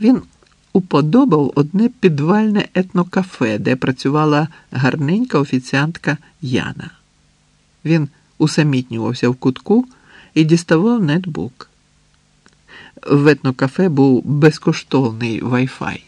Він уподобав одне підвальне етнокафе, де працювала гарненька офіціантка Яна. Він усамітнювався в кутку і діставав нетбук. В етнокафе був безкоштовний вайфай.